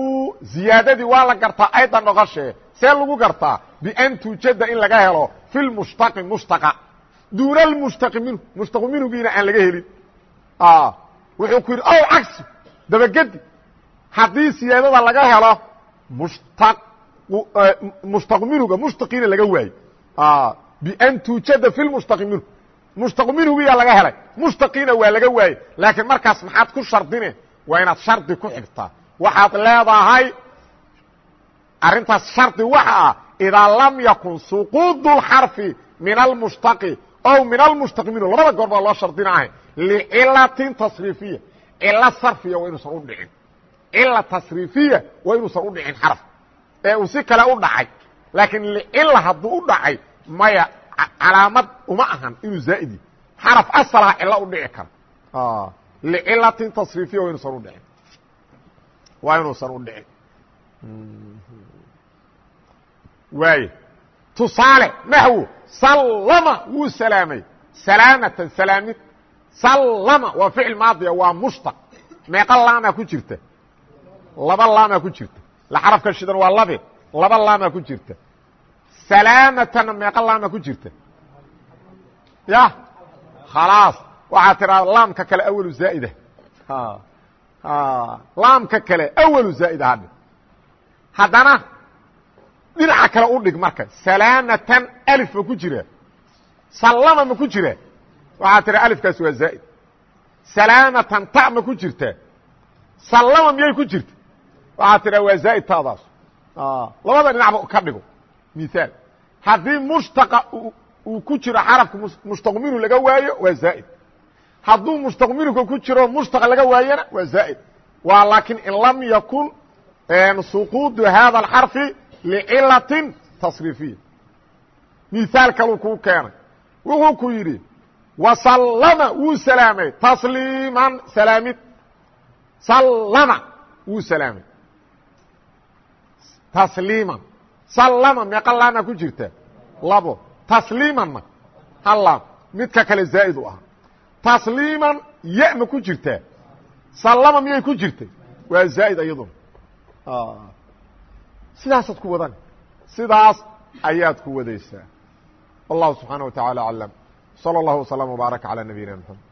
ziyaadadii waa la gartaa aydan noqoshee see lagu gartaa? Bian tujada in laga helo fi lmushtaqi mushtaqa. Duuna lmushtaqi minhu mushtaqu minhugiina aan laga helin. Wuxuu ku yidhi ow cagsi dabagedi haddii siyaadada laga helo mushtaq mushtaqu minhuga mushtaqiina laga waayo bian tujada fi lmushtaqi minhu mushtaqu minhugiyaa laga helay. Mushtaqiina waa laga waayey. Laakiin markaas maxaad ku shardine waa inaad shardi ku xigtaa waxaad leedahay arrintaas shardi waxa ah idaa lam yakun suquud اlxarfi min almushtaqi ow min almushtaqi minhu labada goor baa loo shardinaahay licilatin tasriifiya cilo sarfiya waa inuusan u dhicin. Cila tasriifiya waa inuusan u dhicin xaraf. Ee uu si kale u dhacay laakiin licila hadduu u dhacay maya calaamad uma ahan inuu zaa'idi. Xaraf asalaha cilo u dhici kara lcilatin tasriifiya waa inuusan u dhicin waa inuusan u dhicin waay tusaale naxwu sallama wuu salaamay salaamatan salaamid sallama waa ficil maadiya waa mushtaq meeqa laamaa ku jirta laba laamaa ku jirta la xarafka shidan waa labe laba laamaa ku jirta salaamatana meeqa laamaa ku jirta ya khalaas waxaa tiraa laamka kale awalu zaa'ida laamka kale awalu zaa'ida hadhe haddana dhinaca kale u dhig marka. Salaamatan alif ma ku jira. Sallama ma ku jira. Waxaa tihi alifkaasi waa zaa'id. Salaamatan ta ma ku jirta. Sallama miyay ku jirta? Waxaa tidhaa waa zaa'id taadaas. Labada dhinacba ka dhigo. Miaal haddii mushtaqa uu ku jiro xarafka mushtaq minhu laga waayo waa zaa'id hadduu mushtaq minhuka ku jiro mushtaqa laga waayana waa zaa'id. Waa laakiin in lam yakun suquudu hada alxarfi licilatin tasriifiya miaal kaluu kuu keenay. Wuxuu ku yidhi wasallama wuu salaamay. Tasliiman salaamid. Sallama wuu salaamay. Tasliiman. Sallama meeqa laama ku jirta. Labo. Tasliimanna. Hal laam. Midka kale zaa'id u ahaa tasliiman ya ma ku jirtaa sallama miyay ku jirtay waa zaa'id iyaduna sidaasaad ku wadan sidaas ayaad ku wadaysaa wallahu subxaanaه wa taعalى aclam slى اllah وsلام وbaarك عalى nabiyina mxamed